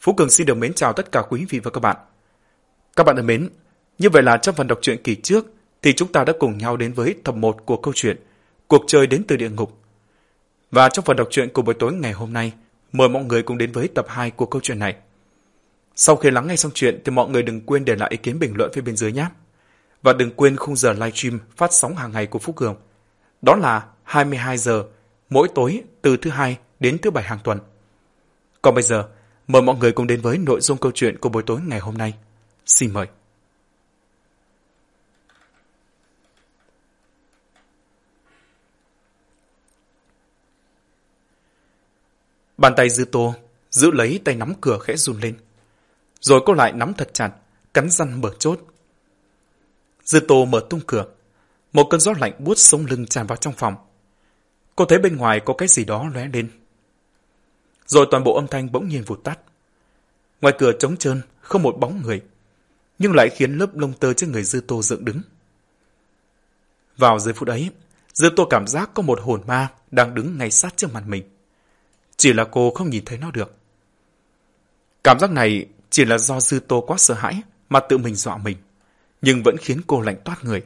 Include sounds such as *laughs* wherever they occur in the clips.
Phú Cường xin được mến chào tất cả quý vị và các bạn. Các bạn thân mến, như vậy là trong phần đọc truyện kỳ trước thì chúng ta đã cùng nhau đến với tập 1 của câu chuyện Cuộc chơi đến từ địa ngục. Và trong phần đọc truyện của buổi tối ngày hôm nay, mời mọi người cùng đến với tập 2 của câu chuyện này. Sau khi lắng nghe xong chuyện thì mọi người đừng quên để lại ý kiến bình luận phía bên dưới nhé. Và đừng quên khung giờ livestream phát sóng hàng ngày của Phú Cường. Đó là 22 giờ mỗi tối từ thứ hai đến thứ bảy hàng tuần. Còn bây giờ, mời mọi người cùng đến với nội dung câu chuyện của buổi tối ngày hôm nay. Xin mời. Bàn tay dư tô giữ lấy tay nắm cửa khẽ run lên. Rồi cô lại nắm thật chặt, cắn răng mở chốt. Dư tô mở tung cửa. Một cơn gió lạnh buốt sống lưng tràn vào trong phòng. Cô thấy bên ngoài có cái gì đó lóe lên. Rồi toàn bộ âm thanh bỗng nhiên vụt tắt. Ngoài cửa trống trơn, không một bóng người, nhưng lại khiến lớp lông tơ trên người Dư Tô dựng đứng. Vào giây phút ấy, Dư Tô cảm giác có một hồn ma đang đứng ngay sát trước mặt mình. Chỉ là cô không nhìn thấy nó được. Cảm giác này chỉ là do Dư Tô quá sợ hãi mà tự mình dọa mình, nhưng vẫn khiến cô lạnh toát người.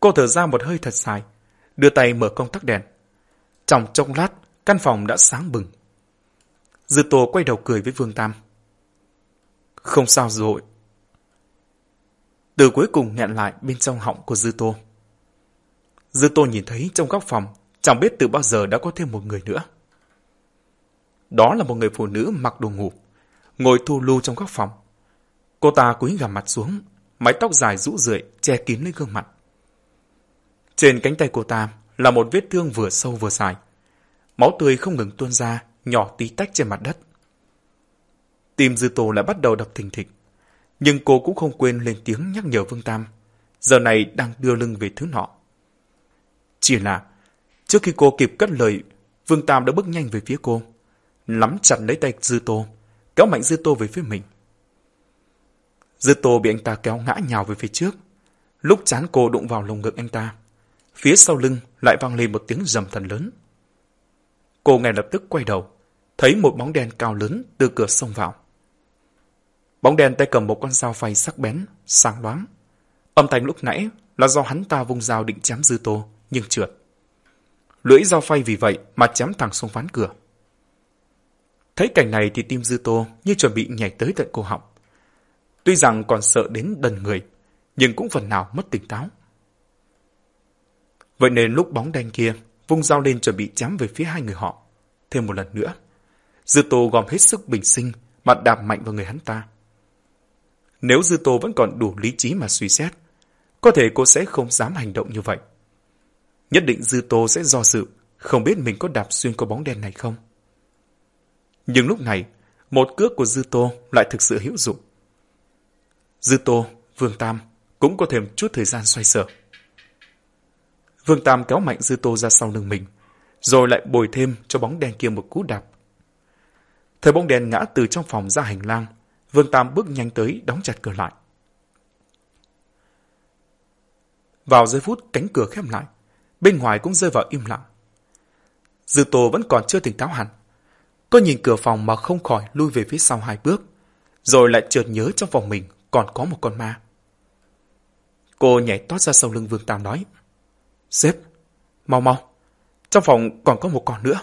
Cô thở ra một hơi thật dài, đưa tay mở công tắc đèn. Trong chốc lát, căn phòng đã sáng bừng. Dư Tô quay đầu cười với Vương Tam. Không sao rồi. Từ cuối cùng nghẹn lại bên trong họng của Dư Tô. Dư Tô nhìn thấy trong góc phòng, chẳng biết từ bao giờ đã có thêm một người nữa. Đó là một người phụ nữ mặc đồ ngủ, ngồi thu lưu trong góc phòng. Cô ta cúi gằm mặt xuống, mái tóc dài rũ rượi che kín lên gương mặt. Trên cánh tay cô ta là một vết thương vừa sâu vừa dài. Máu tươi không ngừng tuôn ra, nhỏ tí tách trên mặt đất. Tim Dư Tô lại bắt đầu đập thình thịch. Nhưng cô cũng không quên lên tiếng nhắc nhở Vương Tam. Giờ này đang đưa lưng về thứ nọ. Chỉ là, trước khi cô kịp cất lời, Vương Tam đã bước nhanh về phía cô. Nắm chặt lấy tay Dư Tô, kéo mạnh Dư Tô về phía mình. Dư Tô bị anh ta kéo ngã nhào về phía trước. Lúc chán cô đụng vào lồng ngực anh ta. Phía sau lưng lại vang lên một tiếng rầm thần lớn. Cô ngay lập tức quay đầu, thấy một bóng đen cao lớn từ cửa xông vào. Bóng đen tay cầm một con dao phay sắc bén, sáng loáng. Âm thanh lúc nãy là do hắn ta vung dao định chém dư tô, nhưng trượt. Lưỡi dao phay vì vậy mà chém thẳng xuống ván cửa. Thấy cảnh này thì tim dư tô như chuẩn bị nhảy tới tận cô họng. Tuy rằng còn sợ đến đần người, nhưng cũng phần nào mất tỉnh táo. Vậy nên lúc bóng đen kia vung dao lên chuẩn bị chém về phía hai người họ. Thêm một lần nữa, Dư Tô gom hết sức bình sinh mà đạp mạnh vào người hắn ta. Nếu Dư Tô vẫn còn đủ lý trí mà suy xét, có thể cô sẽ không dám hành động như vậy. Nhất định Dư Tô sẽ do dự, không biết mình có đạp xuyên qua bóng đen này không. Nhưng lúc này, một cước của Dư Tô lại thực sự hữu dụng. Dư Tô, Vương Tam cũng có thêm chút thời gian xoay sở. Vương Tam kéo mạnh Dư Tô ra sau lưng mình, rồi lại bồi thêm cho bóng đen kia một cú đạp. Thời bóng đen ngã từ trong phòng ra hành lang, Vương Tam bước nhanh tới đóng chặt cửa lại. Vào giây phút cánh cửa khép lại, bên ngoài cũng rơi vào im lặng. Dư Tô vẫn còn chưa tỉnh táo hẳn. Cô nhìn cửa phòng mà không khỏi lui về phía sau hai bước, rồi lại chợt nhớ trong phòng mình còn có một con ma. Cô nhảy tót ra sau lưng Vương Tam nói. Sếp, mau mau, trong phòng còn có một con nữa.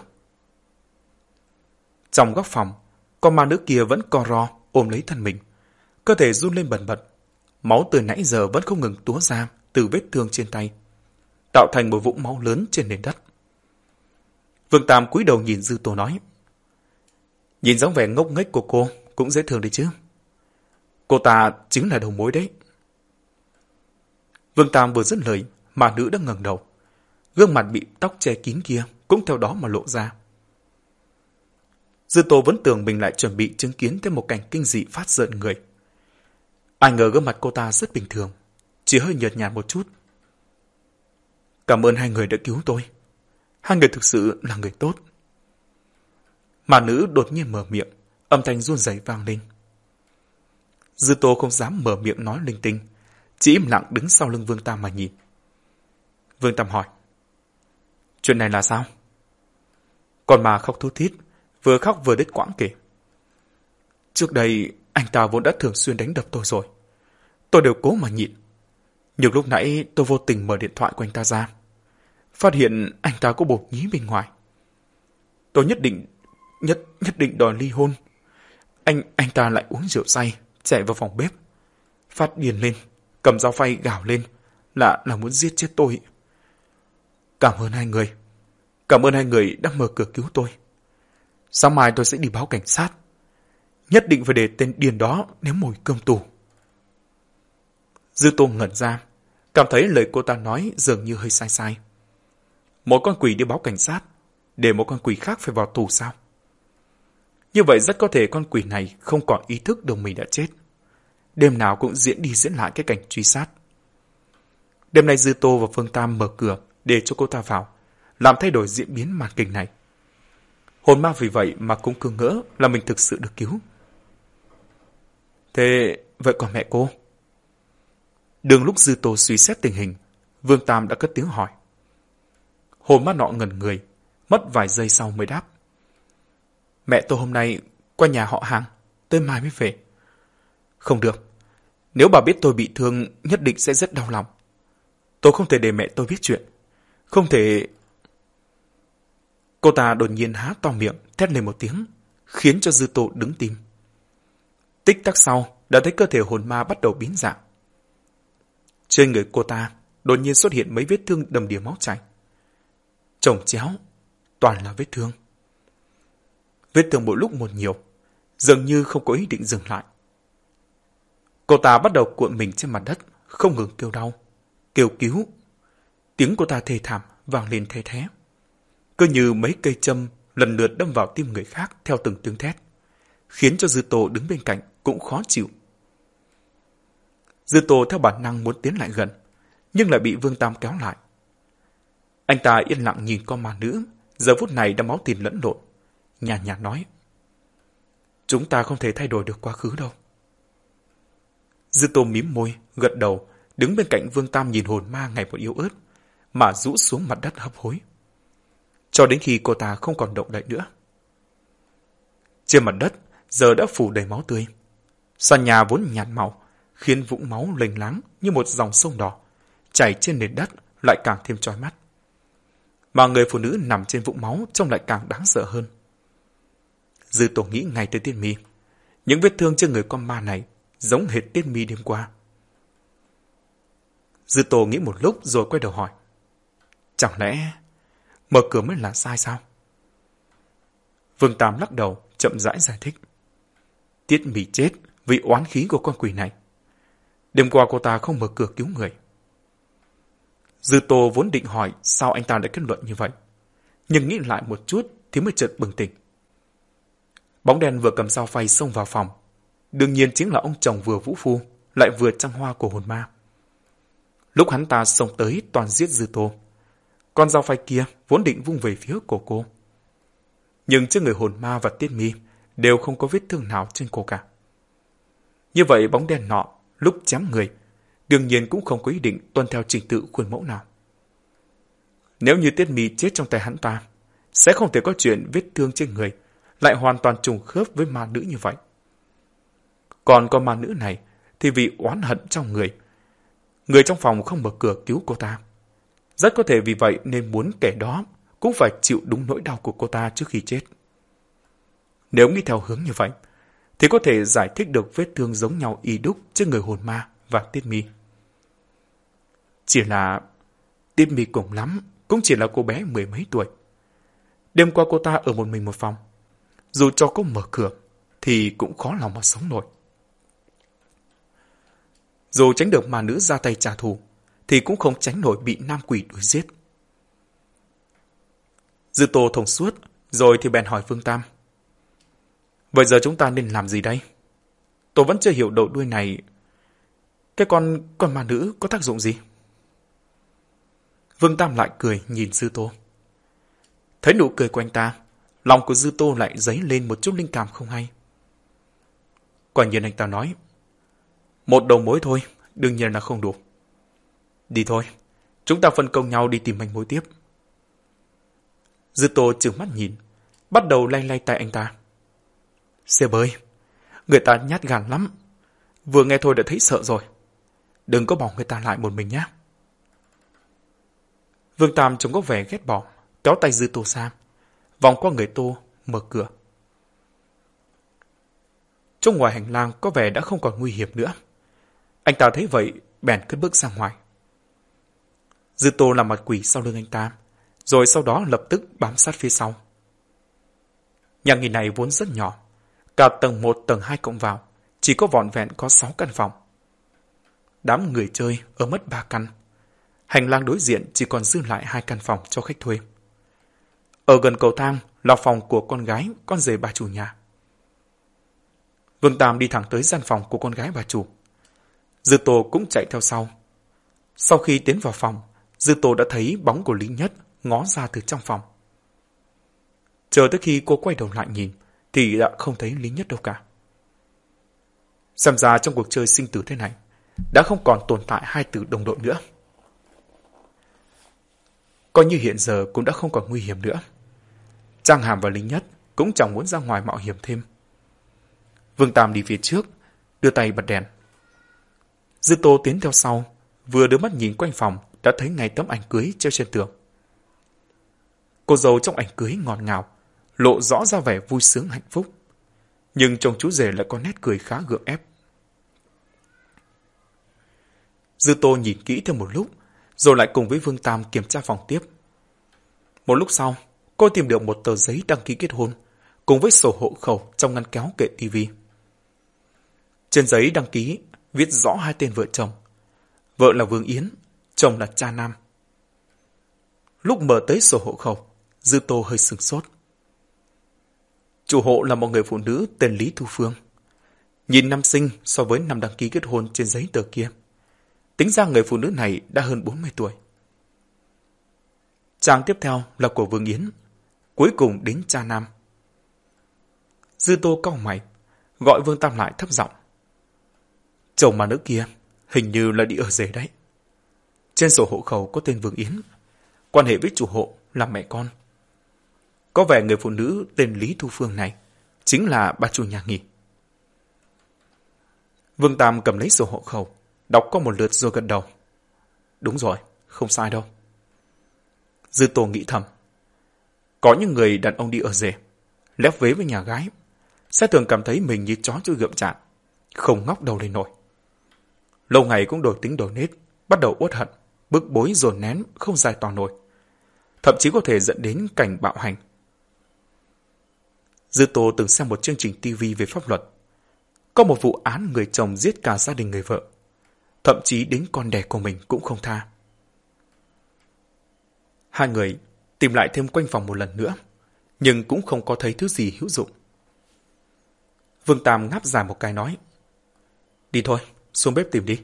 Trong góc phòng, con ma nữ kia vẫn co ro ôm lấy thân mình. Cơ thể run lên bần bật. Máu từ nãy giờ vẫn không ngừng túa ra từ vết thương trên tay, tạo thành một vũng máu lớn trên nền đất. Vương Tam cúi đầu nhìn Dư Tô nói. Nhìn dáng vẻ ngốc nghếch của cô cũng dễ thương đấy chứ. Cô ta chính là đầu mối đấy. Vương Tam vừa dứt lời, mà nữ đã ngẩng đầu. Gương mặt bị tóc che kín kia cũng theo đó mà lộ ra. Dư Tô vẫn tưởng mình lại chuẩn bị chứng kiến thêm một cảnh kinh dị phát giận người. Ai ngờ gương mặt cô ta rất bình thường, chỉ hơi nhợt nhạt một chút. Cảm ơn hai người đã cứu tôi. Hai người thực sự là người tốt. Mà nữ đột nhiên mở miệng, âm thanh run rẩy vang lên. Dư Tô không dám mở miệng nói linh tinh, chỉ im lặng đứng sau lưng Vương Tam mà nhìn. Vương Tâm hỏi. Chuyện này là sao? Còn mà khóc thút thít, vừa khóc vừa đứt quãng kể. Trước đây, anh ta vốn đã thường xuyên đánh đập tôi rồi. Tôi đều cố mà nhịn. Nhưng lúc nãy tôi vô tình mở điện thoại của anh ta ra. Phát hiện anh ta có bột nhí bên ngoài. Tôi nhất định, nhất nhất định đòi ly hôn. Anh anh ta lại uống rượu say, chạy vào phòng bếp. Phát điền lên, cầm dao phay gào lên, là là muốn giết chết tôi. Cảm ơn hai người. Cảm ơn hai người đã mở cửa cứu tôi. Sáng mai tôi sẽ đi báo cảnh sát. Nhất định phải để tên điên đó nếm mùi cơm tù. Dư Tô ngẩn ra, cảm thấy lời cô ta nói dường như hơi sai sai. Một con quỷ đi báo cảnh sát, để một con quỷ khác phải vào tù sao? Như vậy rất có thể con quỷ này không còn ý thức được mình đã chết. Đêm nào cũng diễn đi diễn lại cái cảnh truy sát. Đêm nay Dư Tô và Phương Tam mở cửa để cho cô ta vào, làm thay đổi diễn biến màn kịch này. Hồn ma vì vậy mà cũng cứ ngỡ là mình thực sự được cứu. Thế vậy còn mẹ cô? Đường lúc Dư Tô suy xét tình hình, Vương Tam đã cất tiếng hỏi. Hồn ma nọ ngẩn người, mất vài giây sau mới đáp. Mẹ tôi hôm nay qua nhà họ hàng, tới mai mới về. Không được, nếu bà biết tôi bị thương nhất định sẽ rất đau lòng. Tôi không thể để mẹ tôi biết chuyện. Không thể... Cô ta đột nhiên há to miệng, thét lên một tiếng, khiến cho Dư Tô đứng tim. Tích tắc sau, đã thấy cơ thể hồn ma bắt đầu biến dạng. Trên người cô ta, đột nhiên xuất hiện mấy vết thương đầm đìa máu chảy. Chồng chéo, toàn là vết thương. Vết thương mỗi lúc một nhiều, dường như không có ý định dừng lại. Cô ta bắt đầu cuộn mình trên mặt đất, không ngừng kêu đau, kêu cứu. Tiếng cô ta thê thảm vang lên thê thé. Cứ như mấy cây châm lần lượt đâm vào tim người khác theo từng tiếng thét, khiến cho Dư Tô đứng bên cạnh cũng khó chịu. Dư Tô theo bản năng muốn tiến lại gần, nhưng lại bị Vương Tam kéo lại. Anh ta yên lặng nhìn con ma nữ, giờ phút này đã máu tìm lẫn lộn, nhàn nhạt nói. Chúng ta không thể thay đổi được quá khứ đâu. Dư Tô mím môi, gật đầu, đứng bên cạnh Vương Tam nhìn hồn ma ngày một yếu ớt, mà rũ xuống mặt đất hấp hối. Cho đến khi cô ta không còn động đậy nữa. Trên mặt đất, giờ đã phủ đầy máu tươi. Sàn nhà vốn nhạt màu, khiến vũng máu lênh láng như một dòng sông đỏ, chảy trên nền đất lại càng thêm trói mắt. Mà người phụ nữ nằm trên vũng máu trông lại càng đáng sợ hơn. Dư tổ nghĩ ngay tới tiên mi. Những vết thương trên người con ma này giống hệt tiên mi đêm qua. Dư tổ nghĩ một lúc rồi quay đầu hỏi. Chẳng lẽ mở cửa mới là sai sao? Vương Tam lắc đầu, chậm rãi giải thích. Tiết mì chết vì oán khí của con quỷ này. Đêm qua cô ta không mở cửa cứu người. Dư Tô vốn định hỏi sao anh ta đã kết luận như vậy. Nhưng nghĩ lại một chút thì mới chợt bừng tỉnh. Bóng đen vừa cầm dao phay xông vào phòng. Đương nhiên chính là ông chồng vừa vũ phu, lại vừa trăng hoa của hồn ma. Lúc hắn ta xông tới toàn giết Dư Tô. Con dao phay kia vốn định vung về phía cổ cô. Nhưng trước người hồn ma và tiết mi đều không có vết thương nào trên cổ cả. Như vậy bóng đen nọ lúc chém người, đương nhiên cũng không có ý định tuân theo trình tự khuôn mẫu nào. Nếu như Tiết Mi chết trong tay hắn ta, sẽ không thể có chuyện vết thương trên người lại hoàn toàn trùng khớp với ma nữ như vậy. Còn con ma nữ này thì vì oán hận trong người. Người trong phòng không mở cửa cứu cô ta. Rất có thể vì vậy nên muốn kẻ đó cũng phải chịu đúng nỗi đau của cô ta trước khi chết. Nếu nghĩ theo hướng như vậy, thì có thể giải thích được vết thương giống nhau y đúc trên người hồn ma và Tiết Mi. Chỉ là Tiết Mi cùng lắm cũng chỉ là cô bé mười mấy tuổi. Đêm qua cô ta ở một mình một phòng. Dù cho có mở cửa thì cũng khó lòng mà sống nổi. Dù tránh được mà nữ ra tay trả thù thì cũng không tránh nổi bị nam quỷ đuổi giết. Dư Tô thông suốt rồi thì bèn hỏi Phương Tam. Vậy giờ chúng ta nên làm gì đây? Tôi vẫn chưa hiểu đầu đuôi này. Cái con con ma nữ có tác dụng gì? Vương Tam lại cười nhìn Dư Tô. Thấy nụ cười của anh ta, lòng của Dư Tô lại dấy lên một chút linh cảm không hay. Quả nhiên anh ta nói, một đầu mối thôi, đương nhiên là không đủ. Đi thôi, chúng ta phân công nhau đi tìm manh mối tiếp. Dư Tô trừng mắt nhìn, bắt đầu lay lay tay anh ta. xe bơi người ta nhát gan lắm. Vừa nghe thôi đã thấy sợ rồi. Đừng có bỏ người ta lại một mình nhé. Vương Tam trông có vẻ ghét bỏ, kéo tay Dư Tô sang, vòng qua người Tô, mở cửa. Trong ngoài hành lang có vẻ đã không còn nguy hiểm nữa. Anh ta thấy vậy, bèn cất bước ra ngoài. Dư Tô làm mặt quỷ sau lưng anh ta, rồi sau đó lập tức bám sát phía sau. Nhà nghỉ này vốn rất nhỏ, cả tầng 1, tầng 2 cộng vào, chỉ có vỏn vẹn có 6 căn phòng. Đám người chơi ở mất 3 căn. Hành lang đối diện chỉ còn dư lại hai căn phòng cho khách thuê. Ở gần cầu thang là phòng của con gái, con rể bà chủ nhà. Vương Tam đi thẳng tới gian phòng của con gái bà chủ. Dư Tô cũng chạy theo sau. Sau khi tiến vào phòng, Dư Tô đã thấy bóng của Lý Nhất ngó ra từ trong phòng. Chờ tới khi cô quay đầu lại nhìn, thì đã không thấy Lý Nhất đâu cả. Xem ra trong cuộc chơi sinh tử thế này, đã không còn tồn tại hai từ đồng đội nữa. Coi như hiện giờ cũng đã không còn nguy hiểm nữa. Trang Hàm và Lý Nhất cũng chẳng muốn ra ngoài mạo hiểm thêm. Vương Tam đi phía trước, đưa tay bật đèn. Dư Tô tiến theo sau, vừa đưa mắt nhìn quanh phòng đã thấy ngay tấm ảnh cưới treo trên tường. Cô dâu trong ảnh cưới ngọt ngào, lộ rõ ra vẻ vui sướng hạnh phúc. Nhưng chồng chú rể lại có nét cười khá gượng ép. Dư Tô nhìn kỹ thêm một lúc, rồi lại cùng với Vương Tam kiểm tra phòng tiếp. Một lúc sau, cô tìm được một tờ giấy đăng ký kết hôn, cùng với sổ hộ khẩu trong ngăn kéo kệ tivi. Trên giấy đăng ký viết rõ hai tên vợ chồng. Vợ là Vương Yến, chồng là cha Nam. Lúc mở tới sổ hộ khẩu, Dư Tô hơi sừng sốt. Chủ hộ là một người phụ nữ tên Lý Thu Phương. Nhìn năm sinh so với năm đăng ký kết hôn trên giấy tờ kia. Tính ra người phụ nữ này đã hơn 40 tuổi. Trang tiếp theo là của Vương Yến. Cuối cùng đến cha Nam. Dư Tô cau mày, gọi Vương Tam lại thấp giọng. Chồng mà nữ kia, hình như là đi ở rể đấy. Trên sổ hộ khẩu có tên Vương Yến, quan hệ với chủ hộ là mẹ con. Có vẻ người phụ nữ tên Lý Thu Phương này chính là bà chủ nhà nghỉ. Vương Tam cầm lấy sổ hộ khẩu, đọc qua một lượt rồi gật đầu. Đúng rồi, không sai đâu. Dư Tô nghĩ thầm. Có những người đàn ông đi ở rể, lép vế với nhà gái, sẽ thường cảm thấy mình như chó chưa gượm chạm, không ngóc đầu lên nổi. Lâu ngày cũng đổi tính đổi nết, bắt đầu uất hận, bức bối dồn nén, không giải tỏa nổi. Thậm chí có thể dẫn đến cảnh bạo hành. Dư Tô từng xem một chương trình TV về pháp luật. Có một vụ án người chồng giết cả gia đình người vợ. Thậm chí đến con đẻ của mình cũng không tha. Hai người tìm lại thêm quanh phòng một lần nữa, nhưng cũng không có thấy thứ gì hữu dụng. Vương Tam ngáp dài một cái nói. Đi thôi, xuống bếp tìm đi.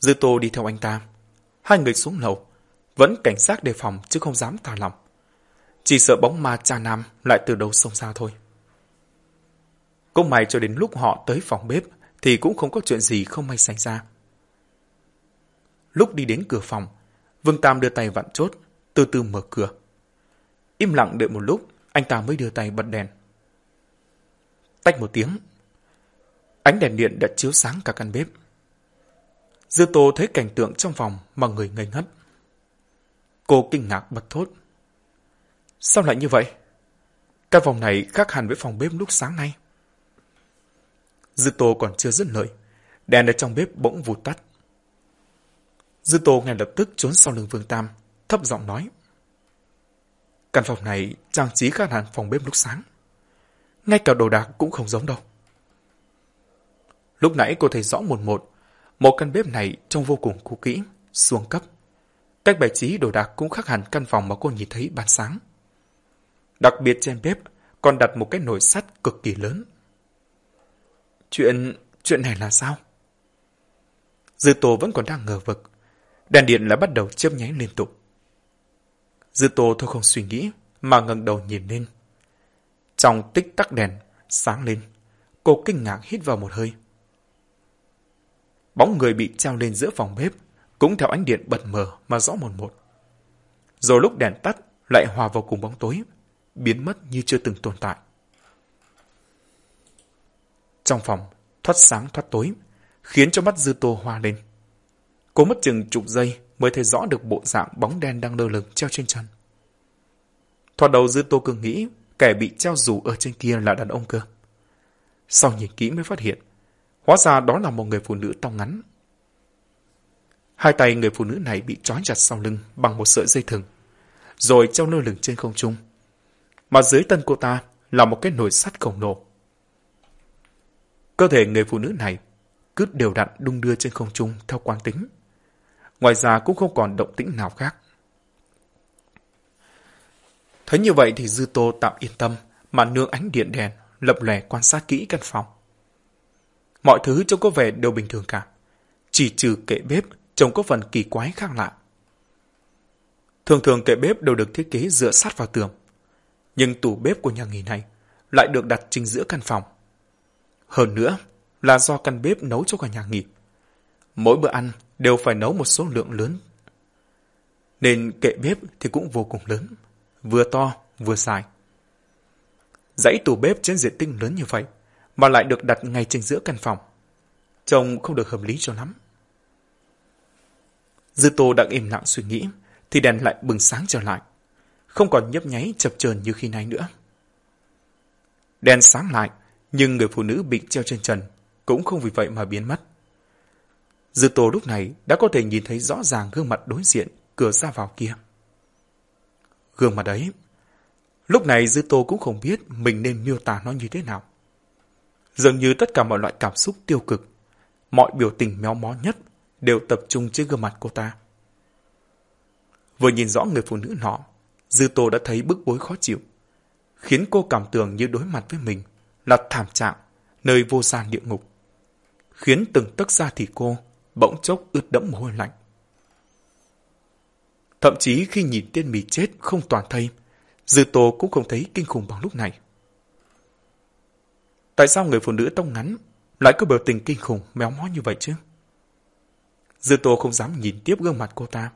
Dư Tô đi theo anh ta. Hai người xuống lầu, vẫn cảnh giác đề phòng chứ không dám thả lòng. Chỉ sợ bóng ma cha nam lại từ đầu sông ra thôi. Cũng may cho đến lúc họ tới phòng bếp thì cũng không có chuyện gì không may xảy ra. Lúc đi đến cửa phòng, Vương Tam đưa tay vặn chốt, từ từ mở cửa. Im lặng đợi một lúc, anh ta mới đưa tay bật đèn. Tách một tiếng, ánh đèn điện đã chiếu sáng cả căn bếp. Dư Tô thấy cảnh tượng trong phòng mà người ngây ngất. Cô kinh ngạc bật thốt. Sao lại như vậy? Căn phòng này khác hẳn với phòng bếp lúc sáng nay. Dư Tô còn chưa dứt lời. Đèn ở trong bếp bỗng vụt tắt. Dư Tô ngay lập tức trốn sau lưng Vương Tam, thấp giọng nói. Căn phòng này trang trí khác hẳn phòng bếp lúc sáng. Ngay cả đồ đạc cũng không giống đâu. Lúc nãy cô thấy rõ một một, một căn bếp này trông vô cùng cũ kỹ, xuống cấp. Cách bài trí đồ đạc cũng khác hẳn căn phòng mà cô nhìn thấy ban sáng. Đặc biệt trên bếp còn đặt một cái nồi sắt cực kỳ lớn. Chuyện... chuyện này là sao? Dư Tô vẫn còn đang ngờ vực. Đèn điện lại bắt đầu chớp nháy liên tục. Dư Tô thôi không suy nghĩ, mà ngẩng đầu nhìn lên. Trong tích tắc đèn, sáng lên, cô kinh ngạc hít vào một hơi. Bóng người bị treo lên giữa phòng bếp, cũng theo ánh điện bật mờ mà rõ một một. Rồi lúc đèn tắt, lại hòa vào cùng bóng tối, biến mất như chưa từng tồn tại. Trong phòng, thoát sáng thoát tối, khiến cho mắt dư tô hoa lên. Cô mất chừng chục giây mới thấy rõ được bộ dạng bóng đen đang lơ lửng treo trên chân. Thoạt đầu dư tô cứ nghĩ kẻ bị treo dù ở trên kia là đàn ông cơ. Sau nhìn kỹ mới phát hiện, hóa ra đó là một người phụ nữ tóc ngắn. Hai tay người phụ nữ này bị trói chặt sau lưng bằng một sợi dây thừng, rồi treo lơ lửng trên không trung. Mà dưới tân cô ta là một cái nồi sắt khổng lồ. Cơ thể người phụ nữ này cứ đều đặn đung đưa trên không trung theo quán tính. Ngoài ra cũng không còn động tĩnh nào khác. Thấy như vậy thì Dư Tô tạm yên tâm mà nương ánh điện đèn lập lè quan sát kỹ căn phòng. Mọi thứ trông có vẻ đều bình thường cả. Chỉ trừ kệ bếp trông có phần kỳ quái khác lạ. Thường thường kệ bếp đều được thiết kế dựa sát vào tường. Nhưng tủ bếp của nhà nghỉ này lại được đặt chính giữa căn phòng. Hơn nữa là do căn bếp nấu cho cả nhà nghỉ. Mỗi bữa ăn đều phải nấu một số lượng lớn. Nên kệ bếp thì cũng vô cùng lớn, vừa to vừa dài. Dãy tủ bếp trên diện tích lớn như vậy mà lại được đặt ngay trên giữa căn phòng. Trông không được hợp lý cho lắm. Dư Tô đang im lặng suy nghĩ thì đèn lại bừng sáng trở lại. Không còn nhấp nháy chập chờn như khi nãy nữa. Đèn sáng lại nhưng người phụ nữ bị treo trên trần cũng không vì vậy mà biến mất. Dư Tô lúc này đã có thể nhìn thấy rõ ràng gương mặt đối diện cửa ra vào kia. Gương mặt đấy, lúc này Dư Tô cũng không biết mình nên miêu tả nó như thế nào. Dường như tất cả mọi loại cảm xúc tiêu cực, mọi biểu tình méo mó nhất đều tập trung trên gương mặt cô ta. Vừa nhìn rõ người phụ nữ nọ, Dư Tô đã thấy bức bối khó chịu, khiến cô cảm tưởng như đối mặt với mình là thảm trạng, nơi vô gian địa ngục, khiến từng tấc da thịt cô bỗng chốc ướt đẫm mồ hôi lạnh. Thậm chí khi nhìn tên mì chết không toàn thây, Dư Tô cũng không thấy kinh khủng bằng lúc này. Tại sao người phụ nữ tóc ngắn lại có biểu tình kinh khủng méo mó như vậy chứ? Dư Tô không dám nhìn tiếp gương mặt cô ta,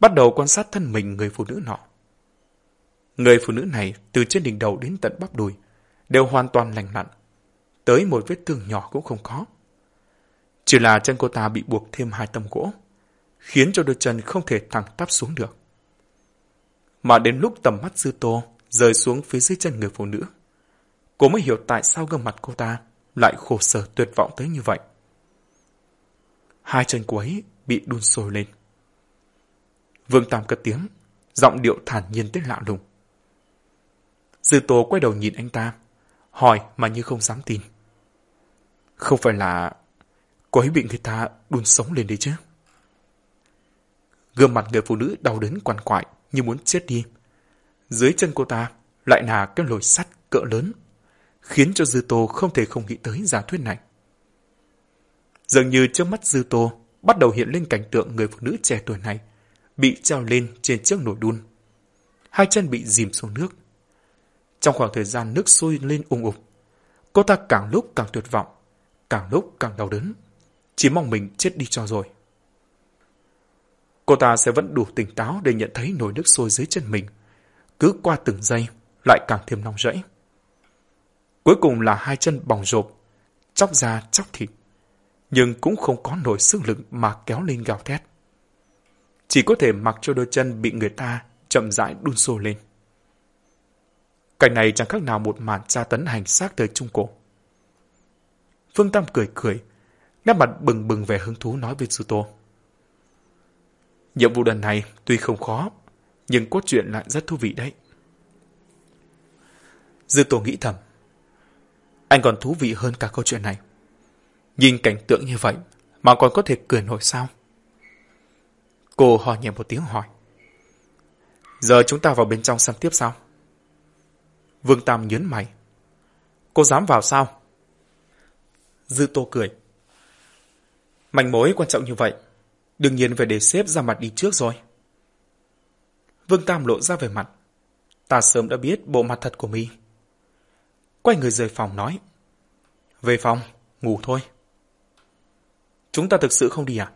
bắt đầu quan sát thân mình người phụ nữ nọ. Người phụ nữ này từ trên đỉnh đầu đến tận bắp đùi đều hoàn toàn lành lặn, tới một vết thương nhỏ cũng không có. Chỉ là chân cô ta bị buộc thêm hai tấm gỗ, khiến cho đôi chân không thể thẳng tắp xuống được. Mà đến lúc tầm mắt dư tô rời xuống phía dưới chân người phụ nữ, cô mới hiểu tại sao gương mặt cô ta lại khổ sở tuyệt vọng tới như vậy. Hai chân cô ấy bị đun sôi lên. Vương Tam cất tiếng, giọng điệu thản nhiên tới lạ lùng. Dư Tô quay đầu nhìn anh ta, hỏi mà như không dám tin. Không phải là cô ấy bị người ta đun sống lên đấy chứ? Gương mặt người phụ nữ đau đớn quằn quại như muốn chết đi. Dưới chân cô ta lại là cái lồi sắt cỡ lớn, khiến cho Dư Tô không thể không nghĩ tới giả thuyết này. Dường như trước mắt Dư Tô bắt đầu hiện lên cảnh tượng người phụ nữ trẻ tuổi này bị treo lên trên chiếc nồi đun. Hai chân bị dìm xuống nước. Trong khoảng thời gian nước sôi lên ung ục, cô ta càng lúc càng tuyệt vọng, càng lúc càng đau đớn. Chỉ mong mình chết đi cho rồi. Cô ta sẽ vẫn đủ tỉnh táo để nhận thấy nồi nước sôi dưới chân mình. Cứ qua từng giây, lại càng thêm nóng rẫy. Cuối cùng là hai chân bỏng rộp, chóc da chóc thịt. Nhưng cũng không có nổi sức lực mà kéo lên gào thét. Chỉ có thể mặc cho đôi chân bị người ta chậm rãi đun sôi lên. Cảnh này chẳng khác nào một màn tra tấn hành xác thời Trung Cổ. Phương Tam cười cười, nét mặt bừng bừng vẻ hứng thú nói với Sư Tô. Nhiệm vụ lần này tuy không khó, nhưng cốt truyện lại rất thú vị đấy. Dư Tô nghĩ thầm. Anh còn thú vị hơn cả câu chuyện này. Nhìn cảnh tượng như vậy mà còn có thể cười nổi sao? Cô hò nhẹ một tiếng hỏi. Giờ chúng ta vào bên trong xem tiếp sao? Vương Tam nhớn mày. Cô dám vào sao? Dư Tô cười. Mảnh mối quan trọng như vậy, đương nhiên phải để xếp ra mặt đi trước rồi. Vương Tam lộ ra về mặt. Ta sớm đã biết bộ mặt thật của mi. Quay người rời phòng nói. Về phòng, ngủ thôi. Chúng ta thực sự không đi à?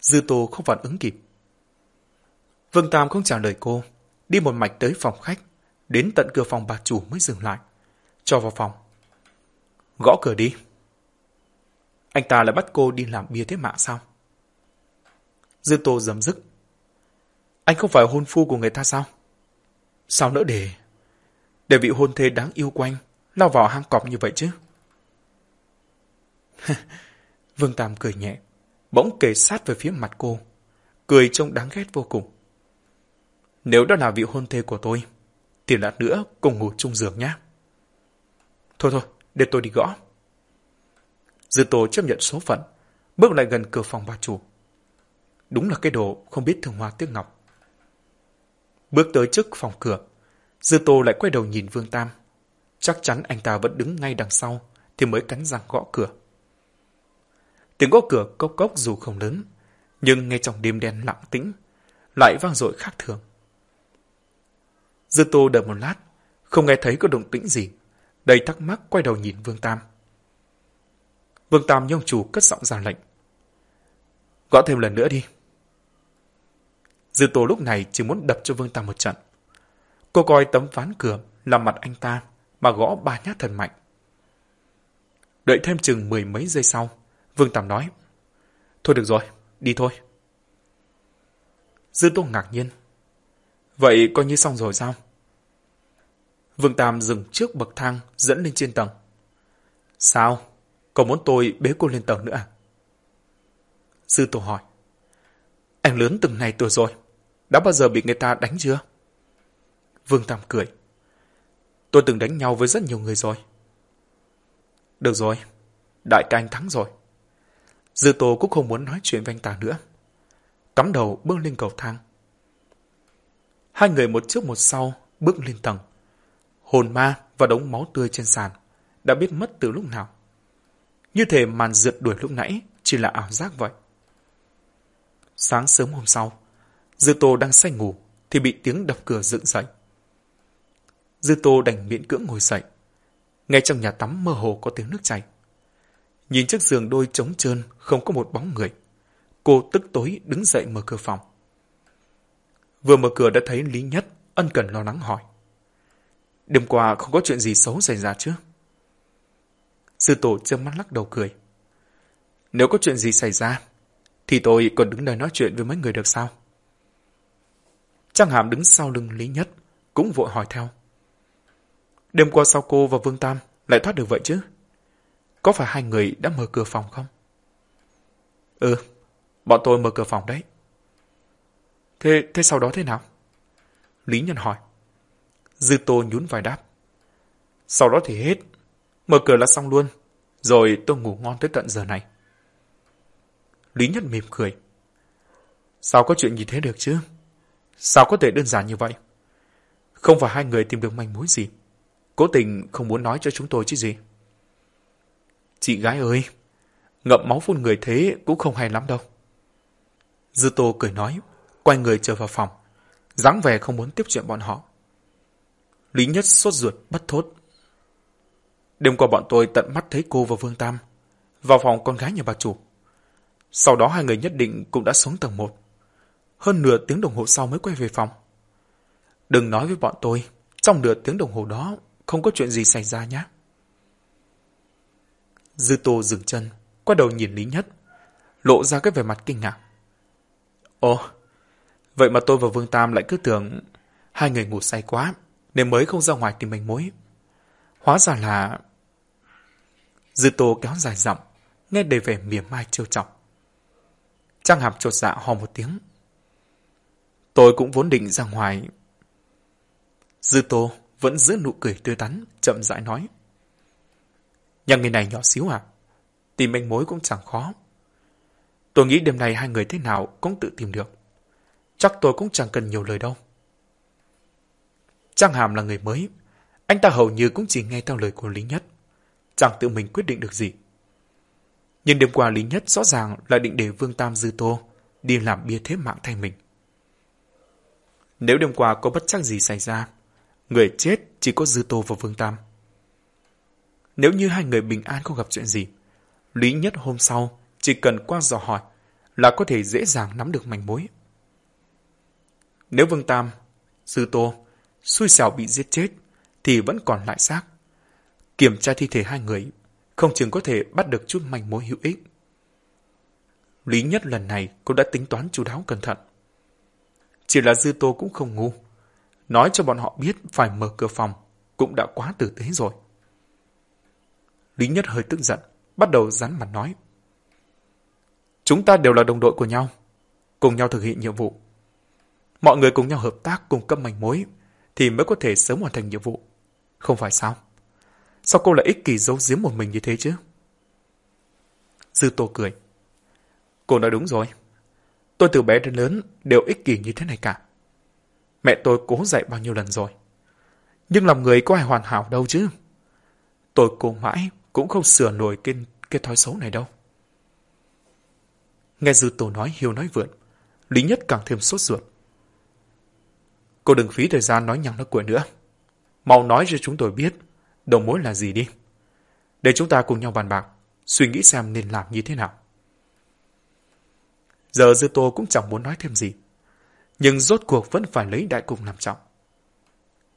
Dư Tô không phản ứng kịp. Vương Tam không trả lời cô, đi một mạch tới phòng khách, đến tận cửa phòng bà chủ mới dừng lại, cho vào phòng. Gõ cửa đi. Anh ta lại bắt cô đi làm bia thế mạng sao? Dư Tô dầm dứt. Anh không phải hôn phu của người ta sao? Sao nỡ để... Để vị hôn thê đáng yêu quanh lao vào hang cọp như vậy chứ? *laughs* Vương Tam cười nhẹ, bỗng kề sát về phía mặt cô, cười trông đáng ghét vô cùng. Nếu đó là vị hôn thê của tôi, thì lát nữa cùng ngủ chung giường nhé. Thôi thôi, để tôi đi gõ. Dư Tô chấp nhận số phận, bước lại gần cửa phòng bà chủ. Đúng là cái đồ không biết thương hoa tiếc ngọc. Bước tới trước phòng cửa, Dư Tô lại quay đầu nhìn Vương Tam. Chắc chắn anh ta vẫn đứng ngay đằng sau, thì mới cắn răng gõ cửa. Tiếng gõ cửa cốc cốc dù không lớn, nhưng ngay trong đêm đen lặng tĩnh, lại vang dội khác thường. Dư Tô đợi một lát, không nghe thấy có động tĩnh gì, đầy thắc mắc quay đầu nhìn Vương Tam. Vương Tam nhông chủ cất giọng ra lệnh. Gõ thêm lần nữa đi. Dư Tô lúc này chỉ muốn đập cho Vương Tam một trận. Cô coi tấm ván cửa làm mặt anh ta mà gõ ba nhát thần mạnh. Đợi thêm chừng mười mấy giây sau, Vương Tam nói. Thôi được rồi, đi thôi. Dư Tô ngạc nhiên. Vậy coi như xong rồi sao? Vương Tam dừng trước bậc thang dẫn lên trên tầng. Sao? Cậu muốn tôi bế cô lên tầng nữa à? Dư Tô hỏi. Anh lớn từng này tuổi rồi. Đã bao giờ bị người ta đánh chưa? Vương Tam cười. Tôi từng đánh nhau với rất nhiều người rồi. Được rồi, đại ca anh thắng rồi. Dư Tô cũng không muốn nói chuyện với anh ta nữa. Cắm đầu bước lên cầu thang. Hai người một trước một sau bước lên tầng. Hồn ma và đống máu tươi trên sàn đã biết mất từ lúc nào. Như thể màn rượt đuổi lúc nãy chỉ là ảo giác vậy. Sáng sớm hôm sau, Dư Tô đang say ngủ thì bị tiếng đập cửa dựng dậy. Dư Tô đành miễn cưỡng ngồi dậy. Ngay trong nhà tắm mơ hồ có tiếng nước chảy. Nhìn chiếc giường đôi trống trơn, không có một bóng người. Cô tức tối đứng dậy mở cửa phòng. Vừa mở cửa đã thấy Lý Nhất ân cần lo lắng hỏi. Đêm qua không có chuyện gì xấu xảy ra chứ? Sư tổ châm mắt lắc đầu cười. Nếu có chuyện gì xảy ra, thì tôi còn đứng đây nói chuyện với mấy người được sao? Trang Hàm đứng sau lưng Lý Nhất, cũng vội hỏi theo. Đêm qua sao cô và Vương Tam lại thoát được vậy chứ? Có phải hai người đã mở cửa phòng không? Ừ, bọn tôi mở cửa phòng đấy. Thế, thế sau đó thế nào? Lý Nhân hỏi. Dư Tô nhún vai đáp. Sau đó thì hết. Mở cửa là xong luôn. Rồi tôi ngủ ngon tới tận giờ này. Lý Nhân mỉm cười. Sao có chuyện như thế được chứ? Sao có thể đơn giản như vậy? Không phải hai người tìm được manh mối gì. Cố tình không muốn nói cho chúng tôi chứ gì. Chị gái ơi, ngậm máu phun người thế cũng không hay lắm đâu. Dư Tô cười nói, quay người trở vào phòng, dáng vẻ không muốn tiếp chuyện bọn họ. Lý Nhất sốt ruột bất thốt. Đêm qua bọn tôi tận mắt thấy cô và Vương Tam vào phòng con gái nhà bà chủ. Sau đó hai người nhất định cũng đã xuống tầng 1. Hơn nửa tiếng đồng hồ sau mới quay về phòng. Đừng nói với bọn tôi, trong nửa tiếng đồng hồ đó không có chuyện gì xảy ra nhé. Dư Tô dừng chân, quay đầu nhìn Lý Nhất, lộ ra cái vẻ mặt kinh ngạc. Ồ, vậy mà tôi và Vương Tam lại cứ tưởng hai người ngủ say quá, nên mới không ra ngoài tìm manh mối. Hóa ra là... Dư Tô kéo dài giọng, nghe đầy vẻ mỉa mai trêu chọc. Trang hạp trột dạ hò một tiếng. Tôi cũng vốn định ra ngoài. Dư Tô vẫn giữ nụ cười tươi tắn, chậm rãi nói. Nhà người này nhỏ xíu à? Tìm manh mối cũng chẳng khó. Tôi nghĩ đêm nay hai người thế nào cũng tự tìm được. Chắc tôi cũng chẳng cần nhiều lời đâu. Trang Hàm là người mới. Anh ta hầu như cũng chỉ nghe theo lời của Lý Nhất. Chẳng tự mình quyết định được gì. Nhưng đêm qua Lý Nhất rõ ràng là định để Vương Tam Dư Tô đi làm bia thế mạng thay mình. Nếu đêm qua có bất chắc gì xảy ra, người chết chỉ có Dư Tô và Vương Tam. Nếu như hai người bình an không gặp chuyện gì, Lý Nhất hôm sau chỉ cần qua dò hỏi là có thể dễ dàng nắm được manh mối. Nếu Vương Tam, dư Tô, xui xẻo bị giết chết, thì vẫn còn lại xác. Kiểm tra thi thể hai người, không chừng có thể bắt được chút manh mối hữu ích. Lý Nhất lần này cũng đã tính toán chú đáo cẩn thận. Chỉ là Dư Tô cũng không ngu. Nói cho bọn họ biết phải mở cửa phòng cũng đã quá tử tế rồi. Lý Nhất hơi tức giận, bắt đầu rắn mặt nói. Chúng ta đều là đồng đội của nhau, cùng nhau thực hiện nhiệm vụ. Mọi người cùng nhau hợp tác cung cấp manh mối thì mới có thể sớm hoàn thành nhiệm vụ. Không phải sao? Sao cô lại ích kỷ giấu giếm một mình như thế chứ? Dư Tô cười. Cô nói đúng rồi. Tôi từ bé đến lớn đều ích kỷ như thế này cả. Mẹ tôi cố dạy bao nhiêu lần rồi. Nhưng làm người có ai hoàn hảo đâu chứ. Tôi cố mãi cũng không sửa nổi cái, cái thói xấu này đâu. Nghe Dư Tô nói hiếu nói vượn, Lý Nhất càng thêm sốt ruột. Cô đừng phí thời gian nói nhằng nói cuội nữa. Mau nói cho chúng tôi biết đầu mối là gì đi. Để chúng ta cùng nhau bàn bạc, suy nghĩ xem nên làm như thế nào. Giờ Dư Tô cũng chẳng muốn nói thêm gì. Nhưng rốt cuộc vẫn phải lấy đại cục làm trọng.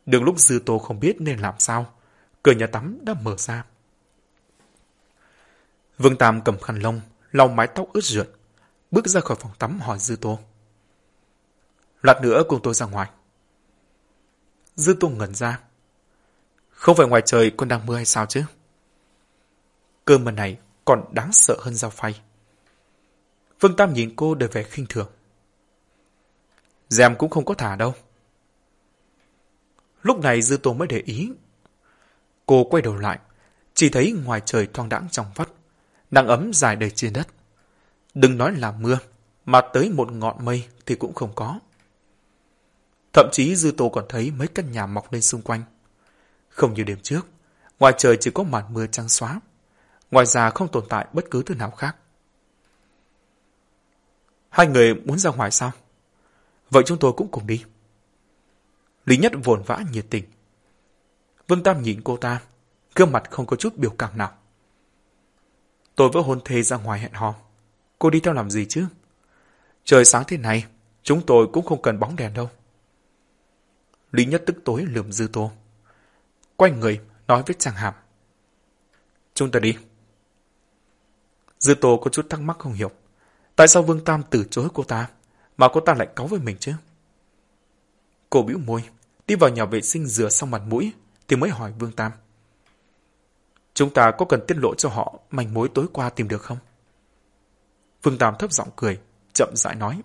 Đường lúc Dư Tô không biết nên làm sao, cửa nhà tắm đã mở ra. Vương Tam cầm khăn lông, lau mái tóc ướt rượt, bước ra khỏi phòng tắm hỏi Dư Tô. Lát nữa cùng tôi ra ngoài. Dư Tô ngẩn ra. Không phải ngoài trời còn đang mưa hay sao chứ? Cơn mưa này còn đáng sợ hơn dao phay. Vương Tam nhìn cô đầy vẻ khinh thường. Dèm cũng không có thả đâu. Lúc này Dư Tô mới để ý. Cô quay đầu lại, chỉ thấy ngoài trời thoang đãng trong vắt, nắng ấm dài đầy trên đất. Đừng nói là mưa, mà tới một ngọn mây thì cũng không có. Thậm chí Dư Tô còn thấy mấy căn nhà mọc lên xung quanh. Không như đêm trước, ngoài trời chỉ có màn mưa trắng xóa. Ngoài ra không tồn tại bất cứ thứ nào khác. Hai người muốn ra ngoài sao? Vậy chúng tôi cũng cùng đi. Lý Nhất vồn vã nhiệt tình. Vương Tam nhìn cô ta, gương mặt không có chút biểu cảm nào. Tôi với hôn thê ra ngoài hẹn hò. Cô đi theo làm gì chứ? Trời sáng thế này, chúng tôi cũng không cần bóng đèn đâu. Lý Nhất tức tối lườm dư tô. Quay người, nói với chàng hàm. Chúng ta đi. Dư tô có chút thắc mắc không hiểu. Tại sao Vương Tam từ chối cô ta, mà cô ta lại cáu với mình chứ? Cô bĩu môi, đi vào nhà vệ sinh rửa xong mặt mũi, thì mới hỏi Vương Tam. Chúng ta có cần tiết lộ cho họ manh mối tối qua tìm được không? Vương Tam thấp giọng cười, chậm rãi nói.